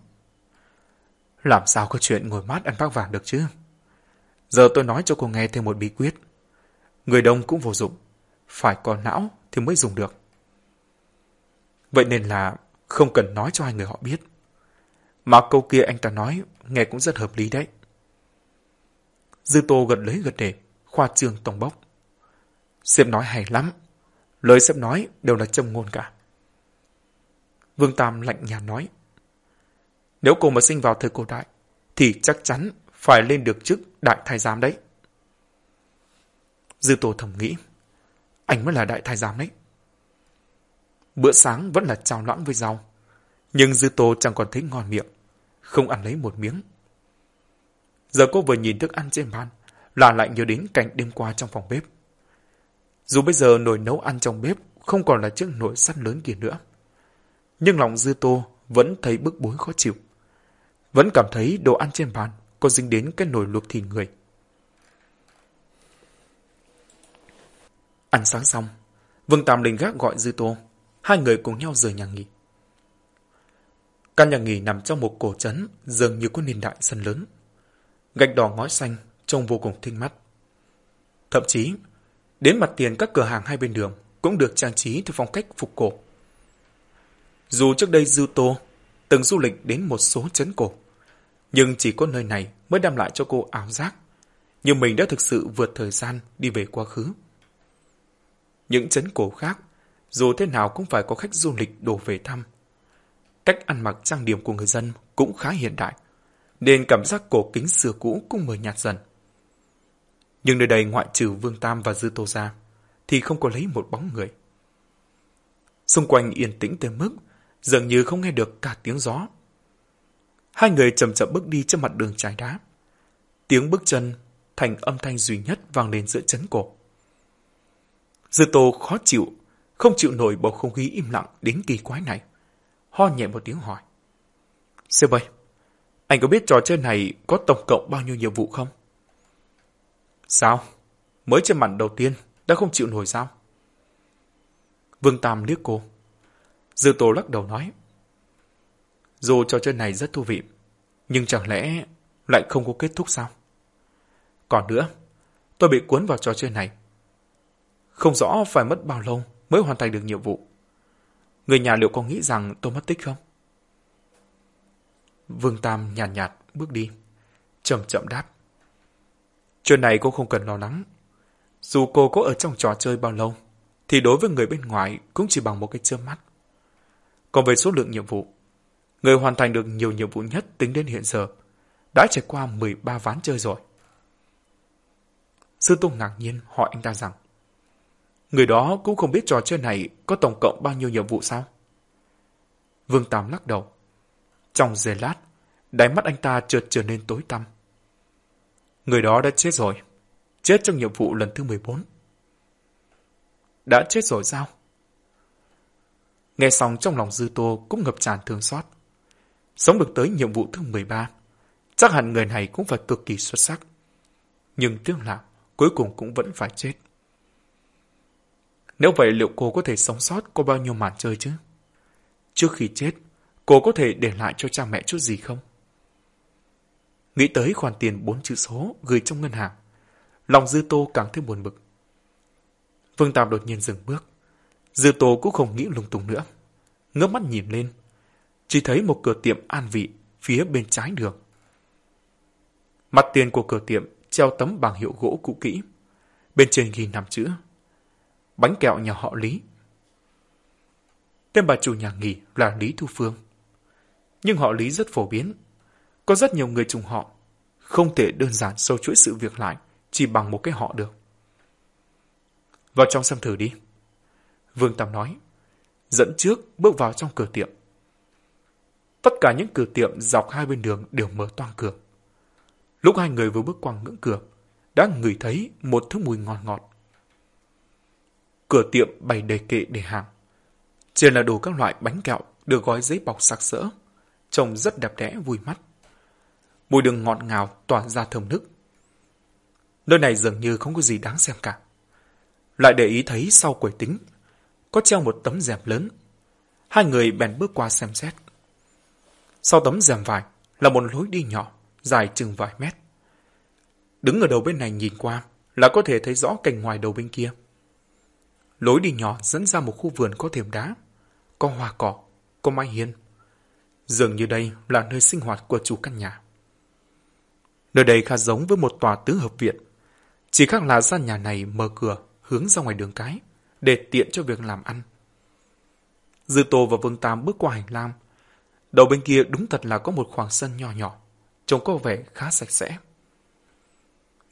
Làm sao có chuyện ngồi mát ăn bác vàng được chứ? Giờ tôi nói cho cô nghe thêm một bí quyết. Người đông cũng vô dụng, phải có não thì mới dùng được. Vậy nên là không cần nói cho hai người họ biết. Mà câu kia anh ta nói nghe cũng rất hợp lý đấy. Dư Tô gật lấy gật để, khoa trương tổng bốc. Sếp nói hay lắm. Lời sếp nói đều là châm ngôn cả. Vương Tam lạnh nhạt nói. Nếu cô mà sinh vào thời cổ đại, thì chắc chắn phải lên được chức đại thái giám đấy. Dư Tô thầm nghĩ. Anh mới là đại thái giám đấy. Bữa sáng vẫn là trao loãng với rau. Nhưng Dư Tô chẳng còn thấy ngon miệng. Không ăn lấy một miếng. Giờ cô vừa nhìn thức ăn trên bàn, là lại nhớ đến cảnh đêm qua trong phòng bếp. Dù bây giờ nồi nấu ăn trong bếp không còn là chiếc nồi sắt lớn kia nữa. Nhưng lòng Dư Tô vẫn thấy bức bối khó chịu. Vẫn cảm thấy đồ ăn trên bàn có dính đến cái nồi luộc thịt người. Ăn sáng xong, Vương Tam lên gác gọi Dư Tô. Hai người cùng nhau rời nhà nghỉ. Căn nhà nghỉ nằm trong một cổ trấn dường như có niên đại sân lớn. Gạch đỏ ngói xanh trông vô cùng thinh mắt. Thậm chí, đến mặt tiền các cửa hàng hai bên đường cũng được trang trí theo phong cách phục cổ. Dù trước đây Dư Tô từng du lịch đến một số trấn cổ, nhưng chỉ có nơi này mới đem lại cho cô ảo giác, như mình đã thực sự vượt thời gian đi về quá khứ. Những trấn cổ khác, dù thế nào cũng phải có khách du lịch đổ về thăm. Cách ăn mặc trang điểm của người dân cũng khá hiện đại, nên cảm giác cổ kính xưa cũ cũng mờ nhạt dần. Nhưng nơi đây ngoại trừ Vương Tam và Dư Tô ra, thì không có lấy một bóng người. Xung quanh yên tĩnh tới mức, dường như không nghe được cả tiếng gió. Hai người chậm chậm bước đi trên mặt đường trải đá. Tiếng bước chân thành âm thanh duy nhất vang lên giữa chấn cổ. Dư Tô khó chịu, không chịu nổi bầu không khí im lặng đến kỳ quái này. Ho nhẹ một tiếng hỏi. Sư ơi, anh có biết trò chơi này có tổng cộng bao nhiêu nhiệm vụ không? Sao? Mới trên màn đầu tiên đã không chịu nổi sao? Vương Tam liếc cô. Dư Tô lắc đầu nói. Dù trò chơi này rất thú vị, nhưng chẳng lẽ lại không có kết thúc sao? Còn nữa, tôi bị cuốn vào trò chơi này. Không rõ phải mất bao lâu mới hoàn thành được nhiệm vụ. Người nhà liệu có nghĩ rằng tôi mất tích không? Vương Tam nhàn nhạt, nhạt bước đi, chậm chậm đáp. Chuyện này cô không cần lo lắng. Dù cô có ở trong trò chơi bao lâu, thì đối với người bên ngoài cũng chỉ bằng một cái chớp mắt. Còn về số lượng nhiệm vụ, người hoàn thành được nhiều nhiệm vụ nhất tính đến hiện giờ đã trải qua 13 ván chơi rồi. Sư Tôn ngạc nhiên hỏi anh ta rằng Người đó cũng không biết trò chơi này có tổng cộng bao nhiêu nhiệm vụ sao? Vương Tam lắc đầu. Trong giây lát, đáy mắt anh ta chợt trở nên tối tăm. Người đó đã chết rồi. Chết trong nhiệm vụ lần thứ 14. Đã chết rồi sao? Nghe xong trong lòng Dư Tô cũng ngập tràn thương xót. Sống được tới nhiệm vụ thứ 13, chắc hẳn người này cũng phải cực kỳ xuất sắc. Nhưng tiếc là cuối cùng cũng vẫn phải chết. Nếu vậy liệu cô có thể sống sót qua bao nhiêu màn chơi chứ? Trước khi chết, cô có thể để lại cho cha mẹ chút gì không? Nghĩ tới khoản tiền bốn chữ số gửi trong ngân hàng, lòng Dư Tô càng thêm buồn bực. Vương Tạp đột nhiên dừng bước. Dư Tô cũng không nghĩ lung tung nữa. Ngước mắt nhìn lên, chỉ thấy một cửa tiệm an vị phía bên trái đường. Mặt tiền của cửa tiệm treo tấm bảng hiệu gỗ cũ kỹ. Bên trên ghi năm chữ. Bánh kẹo nhà họ Lý. Tên bà chủ nhà nghỉ là Lý Thu Phương. Nhưng họ Lý rất phổ biến. Có rất nhiều người trùng họ. Không thể đơn giản sâu chuỗi sự việc lại chỉ bằng một cái họ được. Vào trong xem thử đi. Vương Tam nói. Dẫn trước bước vào trong cửa tiệm. Tất cả những cửa tiệm dọc hai bên đường đều mở toang cửa. Lúc hai người vừa bước qua ngưỡng cửa, đã ngửi thấy một thứ mùi ngon ngọt. Cửa tiệm bày đầy kệ để hàng. Trên là đủ các loại bánh kẹo được gói giấy bọc sặc sỡ, trông rất đẹp đẽ vui mắt. Mùi đường ngọt ngào tỏa ra thơm nức. Nơi này dường như không có gì đáng xem cả. Lại để ý thấy sau quầy tính, có treo một tấm rèm lớn. Hai người bèn bước qua xem xét. Sau tấm rèm vải là một lối đi nhỏ, dài chừng vài mét. Đứng ở đầu bên này nhìn qua là có thể thấy rõ cảnh ngoài đầu bên kia. Lối đi nhỏ dẫn ra một khu vườn có thềm đá, có hoa cỏ, có mái hiên. Dường như đây là nơi sinh hoạt của chủ căn nhà. Nơi đây khá giống với một tòa tứ hợp viện. Chỉ khác là gian nhà này mở cửa hướng ra ngoài đường cái, để tiện cho việc làm ăn. Dư Tô và Vương Tam bước qua hành lang. Đầu bên kia đúng thật là có một khoảng sân nhỏ nhỏ, trông có vẻ khá sạch sẽ.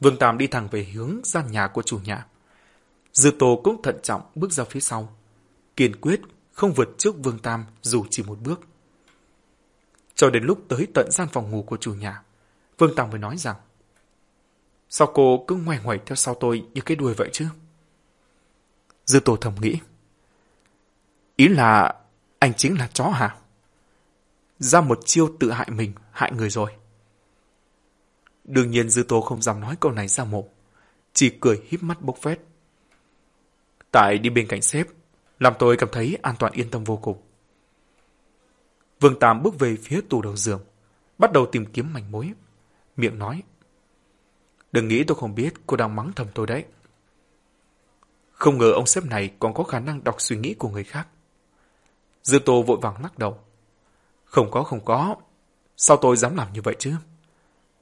Vương Tam đi thẳng về hướng gian nhà của chủ nhà. Dư Tô cũng thận trọng bước ra phía sau. Kiên quyết không vượt trước Vương Tam dù chỉ một bước. Cho đến lúc tới tận gian phòng ngủ của chủ nhà, Vương Tam mới nói rằng Sao cô cứ ngoài ngoài theo sau tôi như cái đuôi vậy chứ? Dư Tô thầm nghĩ. Ý là anh chính là chó hả? Ra một chiêu tự hại mình, hại người rồi. Đương nhiên Dư Tô không dám nói câu này ra mồm, chỉ cười híp mắt bốc phét. Tại đi bên cạnh sếp, làm tôi cảm thấy an toàn yên tâm vô cùng. Vương Tam bước về phía tủ đầu giường, bắt đầu tìm kiếm mảnh mối. Miệng nói, đừng nghĩ tôi không biết cô đang mắng thầm tôi đấy. Không ngờ ông sếp này còn có khả năng đọc suy nghĩ của người khác. Dư Tô vội vàng lắc đầu. Không có, không có. Sao tôi dám làm như vậy chứ?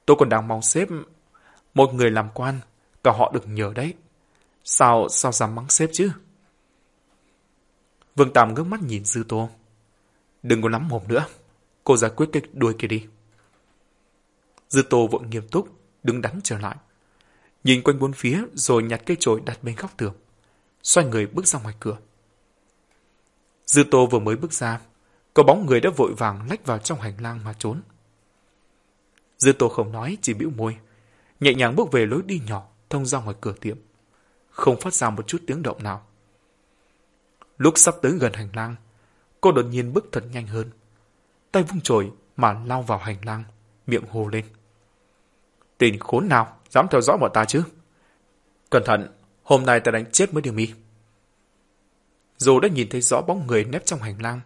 Tôi còn đang mong sếp... Một người làm quan, cả họ được nhờ đấy. Sao, sao dám mắng sếp chứ? Vương Tam ngước mắt nhìn Dư Tô. Đừng có lắm mồm nữa. Cô giải quyết cái đuôi kia đi. Dư Tô vội nghiêm túc, đứng đắn trở lại. Nhìn quanh bốn phía rồi nhặt cây chổi đặt bên góc tường. Xoay người bước ra ngoài cửa. Dư Tô vừa mới bước ra, có bóng người đã vội vàng lách vào trong hành lang mà trốn. Dư Tô không nói, chỉ bĩu môi, nhẹ nhàng bước về lối đi nhỏ thông ra ngoài cửa tiệm, không phát ra một chút tiếng động nào. Lúc sắp tới gần hành lang, cô đột nhiên bước thật nhanh hơn. Tay vung chổi mà lao vào hành lang, miệng hô lên. Tình khốn nào, dám theo dõi bọn ta chứ? Cẩn thận, hôm nay ta đánh chết mới điều mi. Dù đã nhìn thấy rõ bóng người nép trong hành lang,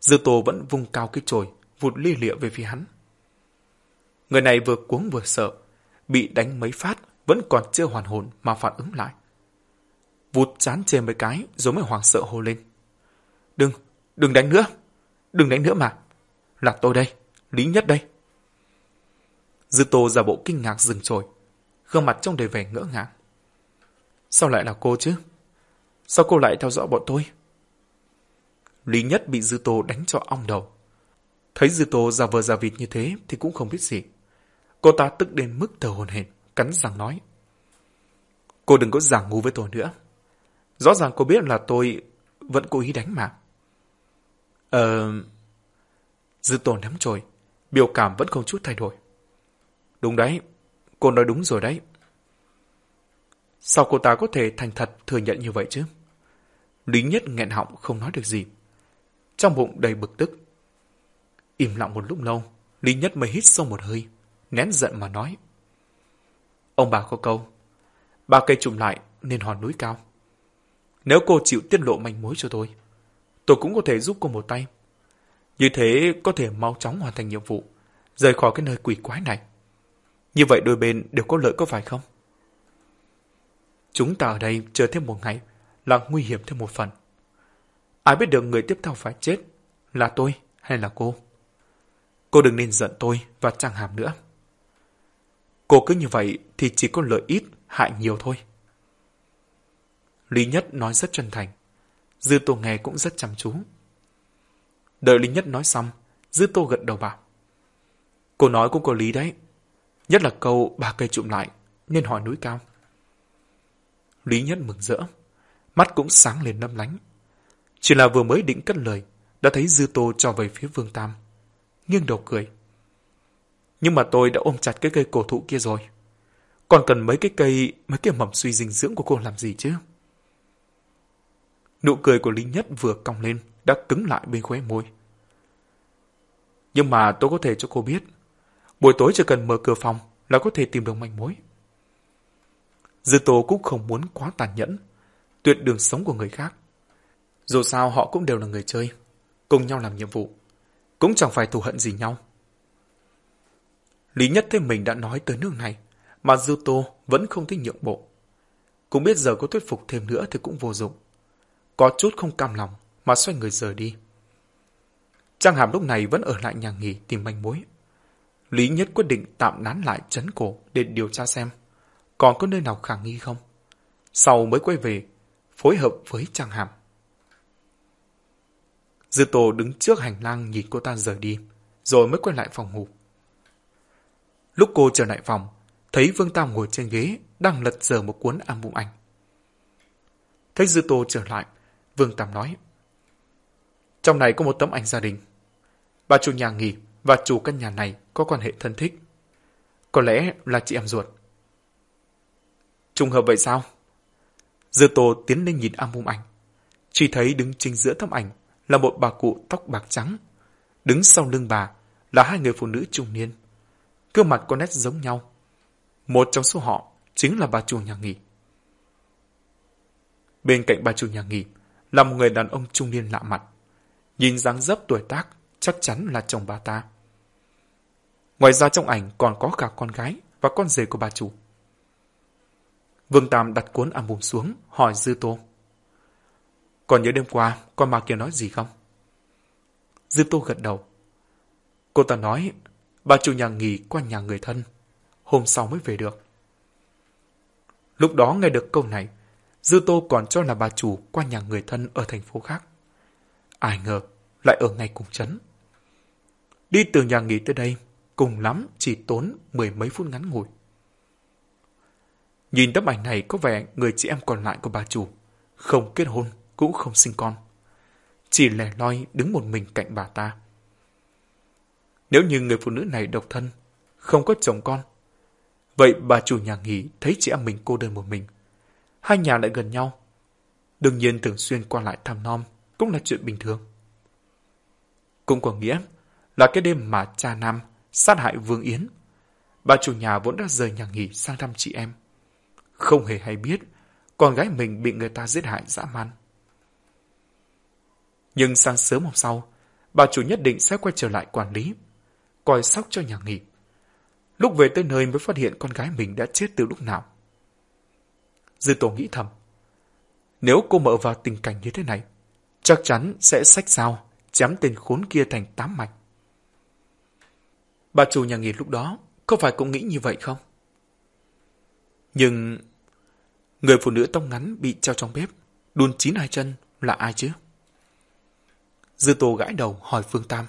Dư Tô vẫn vung cao cái chổi, vụt lia lịa về phía hắn. Người này vừa cuống vừa sợ, bị đánh mấy phát, vẫn còn chưa hoàn hồn mà phản ứng lại. Vụt chán chê mấy cái rồi mới hoảng sợ hô lên. Đừng, đừng đánh nữa, đừng đánh nữa mà. Là tôi đây, Lý Nhất đây. Dư Tô giả bộ kinh ngạc dừng trồi, gương mặt trong đầy vẻ ngỡ ngàng. Sao lại là cô chứ? Sao cô lại theo dõi bọn tôi? Lý Nhất bị Dư Tô đánh cho ong đầu. Thấy Dư Tô giả vờ giả vịt như thế thì cũng không biết gì. Cô ta tức đến mức thở hồn hển, cắn răng nói. Cô đừng có giả ngu với tôi nữa. Rõ ràng cô biết là tôi vẫn cố ý đánh mà. Ờ... Dư Tô nắm trồi, biểu cảm vẫn không chút thay đổi. Đúng đấy, cô nói đúng rồi đấy. Sao cô ta có thể thành thật thừa nhận như vậy chứ? Lý Nhất nghẹn họng không nói được gì. Trong bụng đầy bực tức. Im lặng một lúc lâu, Lý Nhất mới hít sâu một hơi, nén giận mà nói. Ông bà có câu, ba cây trùm lại nên hòn núi cao. Nếu cô chịu tiết lộ manh mối cho tôi, tôi cũng có thể giúp cô một tay. Như thế có thể mau chóng hoàn thành nhiệm vụ, rời khỏi cái nơi quỷ quái này. Như vậy đôi bên đều có lợi có phải không? Chúng ta ở đây chờ thêm một ngày là nguy hiểm thêm một phần. Ai biết được người tiếp theo phải chết là tôi hay là cô? Cô đừng nên giận tôi và chẳng hàm nữa. Cô cứ như vậy thì chỉ có lợi ít, hại nhiều thôi. Lý Nhất nói rất chân thành. Dư Tô nghe cũng rất chăm chú. Đợi Lý Nhất nói xong, Dư Tô gật đầu bảo. Cô nói cũng có lý đấy. Nhất là câu ba cây trụm lại, nên hỏi núi cao. Lý Nhất mừng rỡ, mắt cũng sáng lên lâm lánh. Chỉ là vừa mới định cất lời, đã thấy Dư Tô cho về phía Vương Tam. Nghiêng đầu cười. Nhưng mà tôi đã ôm chặt cái cây cổ thụ kia rồi. Còn cần mấy cái cây, mấy cái mầm suy dinh dưỡng của cô làm gì chứ? Nụ cười của Lý Nhất vừa cong lên, đã cứng lại bên khóe môi. Nhưng mà tôi có thể cho cô biết, buổi tối chỉ cần mở cửa phòng là có thể tìm được manh mối. Dư Tô cũng không muốn quá tàn nhẫn, tuyệt đường sống của người khác. Dù sao họ cũng đều là người chơi, cùng nhau làm nhiệm vụ, cũng chẳng phải thù hận gì nhau. Lý Nhất thấy mình đã nói tới nước này, mà Dư Tô vẫn không thích nhượng bộ. Cũng biết giờ có thuyết phục thêm nữa thì cũng vô dụng. Có chút không cam lòng mà xoay người rời đi. Trang Hàm lúc này vẫn ở lại nhà nghỉ tìm manh mối. Lý Nhất quyết định tạm nán lại chấn cổ để điều tra xem còn có nơi nào khả nghi không. Sau mới quay về, phối hợp với Trang Hàm. Dư Tô đứng trước hành lang nhìn cô ta rời đi, rồi mới quay lại phòng ngủ. Lúc cô trở lại phòng, thấy Vương Tam ngồi trên ghế, đang lật dở một cuốn album ảnh. Thấy Dư Tô trở lại, Vương Tam nói. Trong này có một tấm ảnh gia đình. Bà chủ nhà nghỉ và chủ căn nhà này có quan hệ thân thích. Có lẽ là chị em ruột. Trùng hợp vậy sao? Dư Tô tiến lên nhìn album ảnh. Chỉ thấy đứng chính giữa tấm ảnh là một bà cụ tóc bạc trắng. Đứng sau lưng bà là hai người phụ nữ trung niên. Gương mặt có nét giống nhau. Một trong số họ chính là bà chủ nhà nghỉ. Bên cạnh bà chủ nhà nghỉ là một người đàn ông trung niên lạ mặt. Nhìn dáng dấp tuổi tác chắc chắn là chồng bà ta. Ngoài ra trong ảnh còn có cả con gái và con rể của bà chủ. Vương Tam đặt cuốn album xuống, hỏi Dư Tô. Còn nhớ đêm qua, con bà kia nói gì không? Dư Tô gật đầu. Cô ta nói, bà chủ nhà nghỉ qua nhà người thân, hôm sau mới về được. Lúc đó nghe được câu này, Dư Tô còn cho là bà chủ qua nhà người thân ở thành phố khác. Ai ngờ, lại ở ngay cùng chấn. Đi từ nhà nghỉ tới đây, cùng lắm chỉ tốn mười mấy phút ngắn ngủi. Nhìn tấm ảnh này có vẻ người chị em còn lại của bà chủ, không kết hôn, cũng không sinh con. Chỉ lẻ loi đứng một mình cạnh bà ta. Nếu như người phụ nữ này độc thân, không có chồng con, vậy bà chủ nhà nghỉ thấy chị em mình cô đơn một mình. Hai nhà lại gần nhau. đương nhiên thường xuyên qua lại thăm nom cũng là chuyện bình thường. Cũng có nghĩa là cái đêm mà cha Nam sát hại Vương Yến, bà chủ nhà vốn đã rời nhà nghỉ sang thăm chị em. Không hề hay biết con gái mình bị người ta giết hại dã man. Nhưng sáng sớm hôm sau, bà chủ nhất định sẽ quay trở lại quản lý, coi sóc cho nhà nghỉ. Lúc về tới nơi mới phát hiện con gái mình đã chết từ lúc nào. Dư tổ nghĩ thầm, nếu cô mở vào tình cảnh như thế này, chắc chắn sẽ sách dao, chém tên khốn kia thành tám mạch. Bà chủ nhà nghỉ lúc đó có phải cũng nghĩ như vậy không? Nhưng người phụ nữ tông ngắn bị treo trong bếp, đun chín hai chân là ai chứ? Dư Tô gãi đầu hỏi Vương Tam.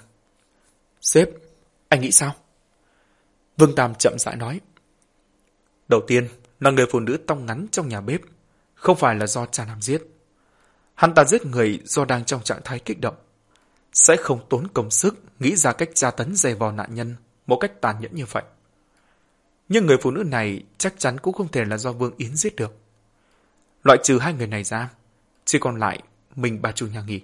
Sếp, anh nghĩ sao? Vương Tam chậm rãi nói. Đầu tiên là người phụ nữ tông ngắn trong nhà bếp, không phải là do cha nam giết. Hắn ta giết người do đang trong trạng thái kích động. Sẽ không tốn công sức nghĩ ra cách tra tấn dày vò nạn nhân một cách tàn nhẫn như vậy. Nhưng người phụ nữ này chắc chắn cũng không thể là do Vương Yến giết được. Loại trừ hai người này ra, chỉ còn lại mình bà chủ nhà nghỉ.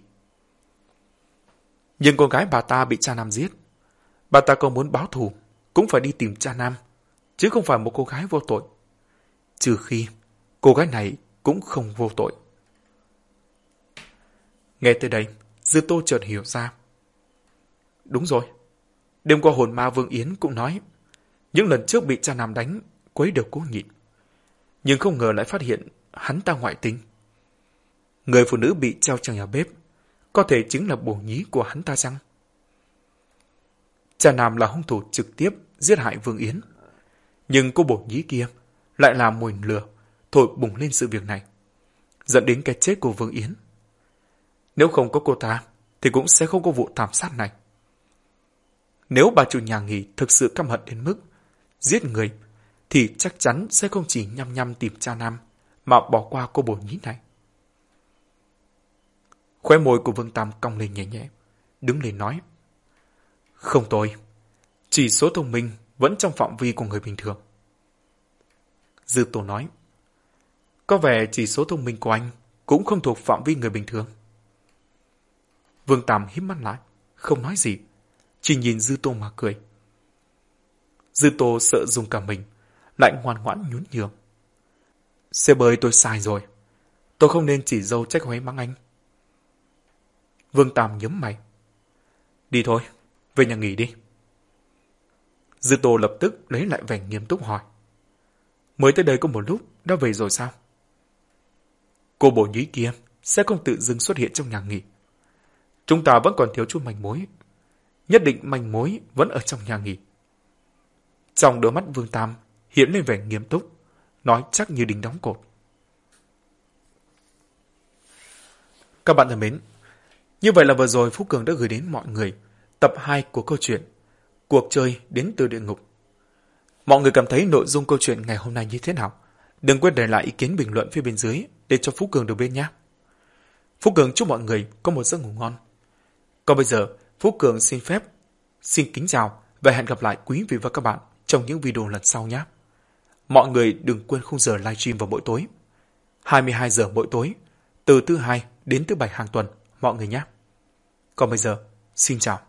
Nhưng con gái bà ta bị cha Nam giết. Bà ta còn muốn báo thù, cũng phải đi tìm cha Nam, chứ không phải một cô gái vô tội. Trừ khi cô gái này cũng không vô tội. Nghe tới đây, Dư Tô chợt hiểu ra. Đúng rồi. Đêm qua hồn ma Vương Yến cũng nói, những lần trước bị cha Nam đánh, quấy đều cố nhịn. Nhưng không ngờ lại phát hiện hắn ta ngoại tình. Người phụ nữ bị treo trong nhà bếp, có thể chính là bổ nhí của hắn ta chăng? Cha Nam là hung thủ trực tiếp giết hại Vương Yến. Nhưng cô bổ nhí kia lại là mùi lửa thổi bùng lên sự việc này, dẫn đến cái chết của Vương Yến. Nếu không có cô ta, thì cũng sẽ không có vụ thảm sát này. Nếu bà chủ nhà nghỉ thực sự căm hận đến mức giết người, thì chắc chắn sẽ không chỉ nhăm nhăm tìm cha Nam, mà bỏ qua cô bổ nhí này. Khóe môi của Vương Tam cong lên nhẹ nhẹ, đứng lên nói. Không tôi, chỉ số thông minh vẫn trong phạm vi của người bình thường. Dư Tô nói, có vẻ chỉ số thông minh của anh cũng không thuộc phạm vi người bình thường. Vương Tam híp mắt lại, không nói gì, chỉ nhìn Dư Tô mà cười. Dư Tô sợ dùng cả mình, lại ngoan ngoãn nhún nhường. Xe bơi tôi sai rồi, tôi không nên chỉ dâu trách huế mắng anh. Vương Tam nhấm mày. Đi thôi, về nhà nghỉ đi. Dư Tô lập tức lấy lại vẻ nghiêm túc hỏi. Mới tới đây có một lúc, đã về rồi sao? Cô bổ nhí kia sẽ không tự dưng xuất hiện trong nhà nghỉ. Chúng ta vẫn còn thiếu chút manh mối. Nhất định manh mối vẫn ở trong nhà nghỉ. Trong đôi mắt Vương Tam hiện lên vẻ nghiêm túc, nói chắc như đính đóng cột. Các bạn thân mến, như vậy là vừa rồi Phúc Cường đã gửi đến mọi người tập 2 của câu chuyện Cuộc chơi đến từ địa ngục. Mọi người cảm thấy nội dung câu chuyện ngày hôm nay như thế nào? Đừng quên để lại ý kiến bình luận phía bên dưới để cho Phú Cường được biết nhé. Phú Cường chúc mọi người có một giấc ngủ ngon. Còn bây giờ, Phú Cường xin phép, xin kính chào và hẹn gặp lại quý vị và các bạn trong những video lần sau nhé. Mọi người đừng quên khung giờ livestream vào mỗi tối. 22 giờ mỗi tối, từ thứ hai đến thứ bảy hàng tuần, mọi người nhé. Còn bây giờ, xin chào.